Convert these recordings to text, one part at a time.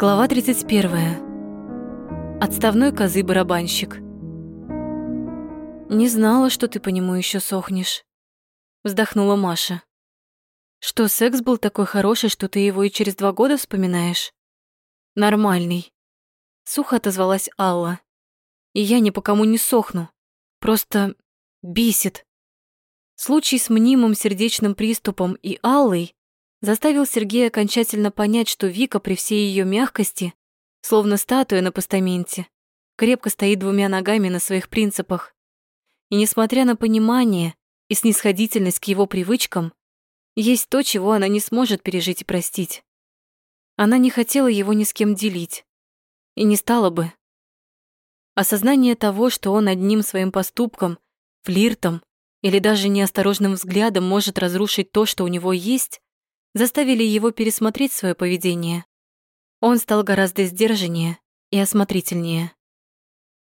Глава 31. Отставной козы-барабанщик. «Не знала, что ты по нему еще сохнешь», — вздохнула Маша. «Что, секс был такой хороший, что ты его и через два года вспоминаешь?» «Нормальный», — сухо отозвалась Алла. «И я ни по кому не сохну. Просто бесит». Случай с мнимым сердечным приступом и Аллой заставил Сергея окончательно понять, что Вика при всей ее мягкости, словно статуя на постаменте, крепко стоит двумя ногами на своих принципах. И несмотря на понимание и снисходительность к его привычкам, есть то, чего она не сможет пережить и простить. Она не хотела его ни с кем делить. И не стала бы. Осознание того, что он одним своим поступком, флиртом или даже неосторожным взглядом может разрушить то, что у него есть, заставили его пересмотреть свое поведение. Он стал гораздо сдержаннее и осмотрительнее.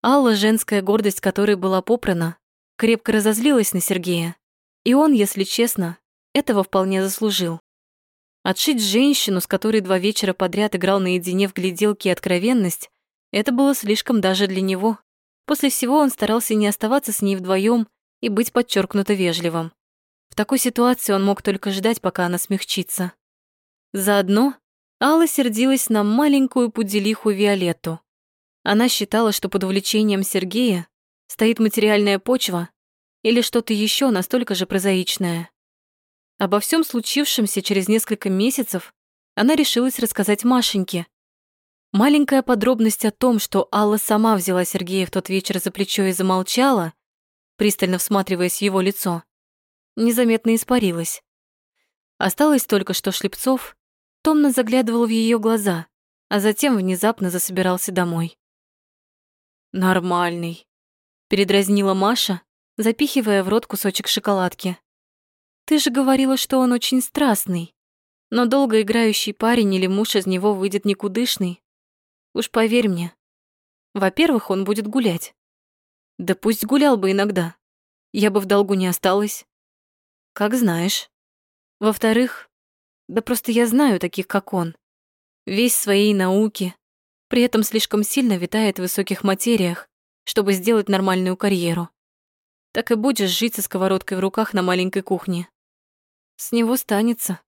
Алла, женская гордость которой была попрана, крепко разозлилась на Сергея, и он, если честно, этого вполне заслужил. Отшить женщину, с которой два вечера подряд играл наедине в гляделки и откровенность, это было слишком даже для него. После всего он старался не оставаться с ней вдвоем и быть подчеркнуто вежливым. Такой ситуации он мог только ждать, пока она смягчится. Заодно Алла сердилась на маленькую пуделиху Виолетту. Она считала, что под увлечением Сергея стоит материальная почва или что-то еще настолько же прозаичное. Обо всем случившемся через несколько месяцев она решилась рассказать Машеньке. Маленькая подробность о том, что Алла сама взяла Сергея в тот вечер за плечо и замолчала, пристально всматриваясь в его лицо, незаметно испарилась. Осталось только, что Шлепцов томно заглядывал в ее глаза, а затем внезапно засобирался домой. «Нормальный», — передразнила Маша, запихивая в рот кусочек шоколадки. «Ты же говорила, что он очень страстный, но долго играющий парень или муж из него выйдет никудышный. Уж поверь мне. Во-первых, он будет гулять. Да пусть гулял бы иногда. Я бы в долгу не осталась. Как знаешь. Во-вторых, да просто я знаю таких, как он. Весь своей науки, при этом слишком сильно витает в высоких материях, чтобы сделать нормальную карьеру. Так и будешь жить со сковородкой в руках на маленькой кухне. С него станется.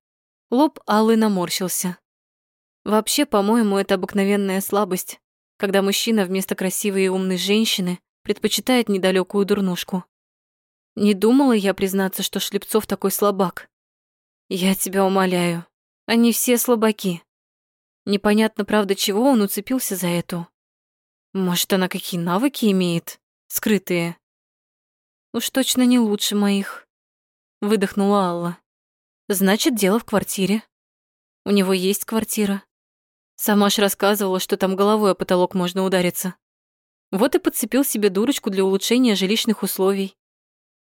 Лоб Аллы наморщился. Вообще, по-моему, это обыкновенная слабость, когда мужчина вместо красивой и умной женщины предпочитает недалекую дурнушку. Не думала я признаться, что Шлепцов такой слабак. Я тебя умоляю, они все слабаки. Непонятно, правда, чего он уцепился за эту. Может, она какие навыки имеет? Скрытые. Уж точно не лучше моих. Выдохнула Алла. Значит, дело в квартире. У него есть квартира. Сама ж рассказывала, что там головой о потолок можно удариться. Вот и подцепил себе дурочку для улучшения жилищных условий.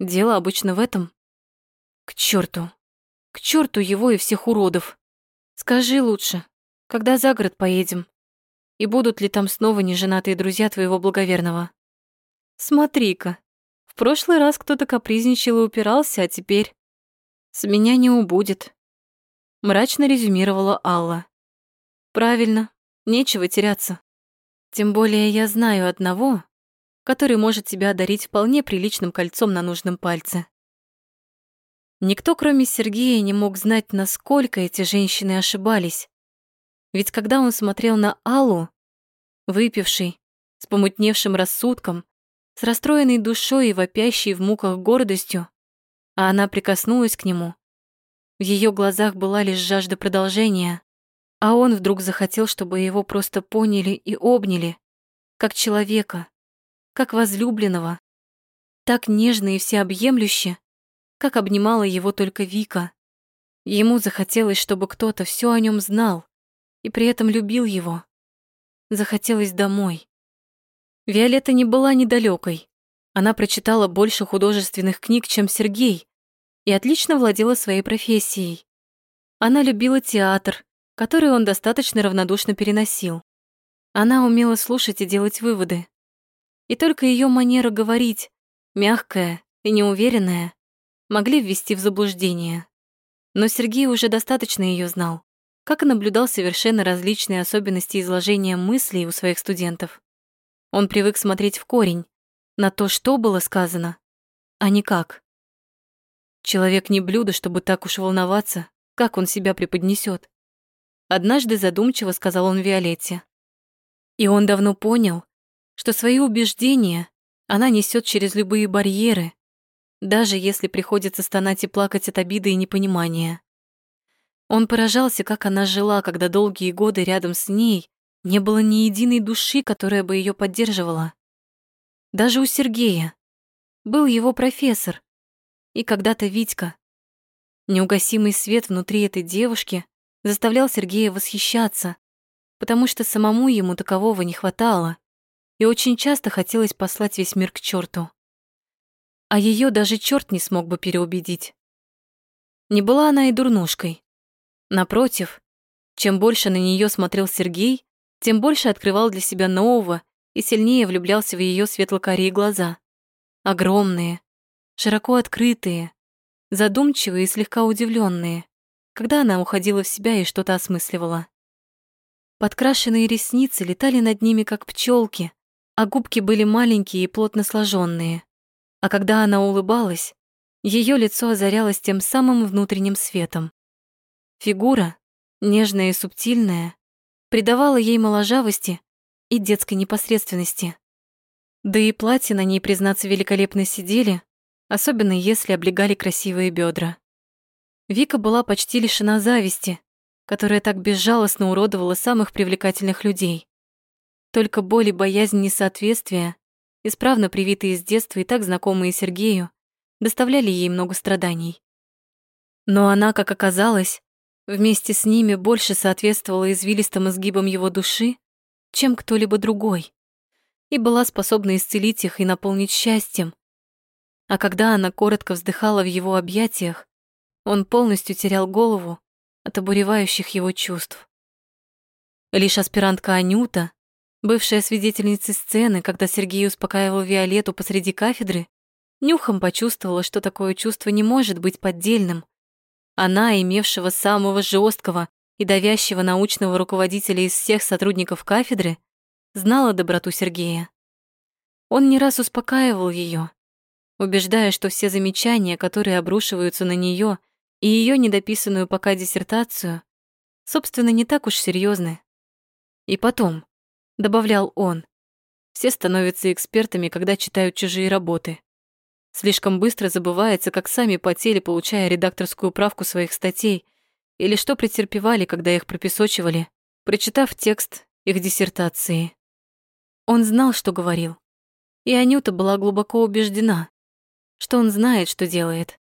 Дело обычно в этом. К черту, К черту его и всех уродов. Скажи лучше, когда за город поедем? И будут ли там снова неженатые друзья твоего благоверного? Смотри-ка, в прошлый раз кто-то капризничал и упирался, а теперь... С меня не убудет. Мрачно резюмировала Алла. Правильно, нечего теряться. Тем более я знаю одного, который может тебя одарить вполне приличным кольцом на нужном пальце. Никто, кроме Сергея, не мог знать, насколько эти женщины ошибались. Ведь когда он смотрел на Аллу, выпивший, с помутневшим рассудком, с расстроенной душой и вопящей в муках гордостью, а она прикоснулась к нему, в ее глазах была лишь жажда продолжения, а он вдруг захотел, чтобы его просто поняли и обняли, как человека, как возлюбленного, так нежно и всеобъемлюще, как обнимала его только Вика. Ему захотелось, чтобы кто-то все о нем знал и при этом любил его. Захотелось домой. Виолетта не была недалекой. Она прочитала больше художественных книг, чем Сергей, и отлично владела своей профессией. Она любила театр, который он достаточно равнодушно переносил. Она умела слушать и делать выводы. И только ее манера говорить, мягкая и неуверенная, могли ввести в заблуждение. Но Сергей уже достаточно ее знал. как и наблюдал совершенно различные особенности изложения мыслей у своих студентов. Он привык смотреть в корень, на то, что было сказано, а не как. Человек не блюдо, чтобы так уж волноваться, как он себя преподнесет. Однажды задумчиво сказал он Виолетте. И он давно понял, что свои убеждения она несет через любые барьеры, даже если приходится стонать и плакать от обиды и непонимания. Он поражался, как она жила, когда долгие годы рядом с ней не было ни единой души, которая бы ее поддерживала. Даже у Сергея. Был его профессор. И когда-то Витька. Неугасимый свет внутри этой девушки заставлял Сергея восхищаться, потому что самому ему такового не хватало, и очень часто хотелось послать весь мир к черту. А ее даже черт не смог бы переубедить. Не была она и дурнушкой. Напротив, чем больше на нее смотрел Сергей, тем больше открывал для себя нового и сильнее влюблялся в ее светло-карие глаза. Огромные, широко открытые, задумчивые и слегка удивленные, когда она уходила в себя и что-то осмысливала. Подкрашенные ресницы летали над ними, как пчелки, а губки были маленькие и плотно сложенные. А когда она улыбалась, ее лицо озарялось тем самым внутренним светом. Фигура, нежная и субтильная, придавала ей моложавости и детской непосредственности. Да и платья на ней, признаться, великолепно сидели, особенно если облегали красивые бедра. Вика была почти лишена зависти, которая так безжалостно уродовала самых привлекательных людей. Только боль и боязнь несоответствия, исправно привитые с детства и так знакомые Сергею, доставляли ей много страданий. Но она, как оказалось, вместе с ними больше соответствовала извилистым изгибам его души, чем кто-либо другой, и была способна исцелить их и наполнить счастьем. А когда она коротко вздыхала в его объятиях, он полностью терял голову от обуревающих его чувств. Лишь аспирантка Анюта, бывшая свидетельница сцены, когда Сергей успокаивал Виолетту посреди кафедры, нюхом почувствовала, что такое чувство не может быть поддельным. Она, имевшего самого жесткого и давящего научного руководителя из всех сотрудников кафедры, знала доброту Сергея. Он не раз успокаивал ее, убеждая, что все замечания, которые обрушиваются на нее и ее недописанную пока диссертацию, собственно, не так уж серьезны. И потом, добавлял он, все становятся экспертами, когда читают чужие работы. Слишком быстро забывается, как сами потели, получая редакторскую правку своих статей, или что претерпевали, когда их пропесочивали, прочитав текст их диссертации. Он знал, что говорил, и Анюта была глубоко убеждена, что он знает, что делает.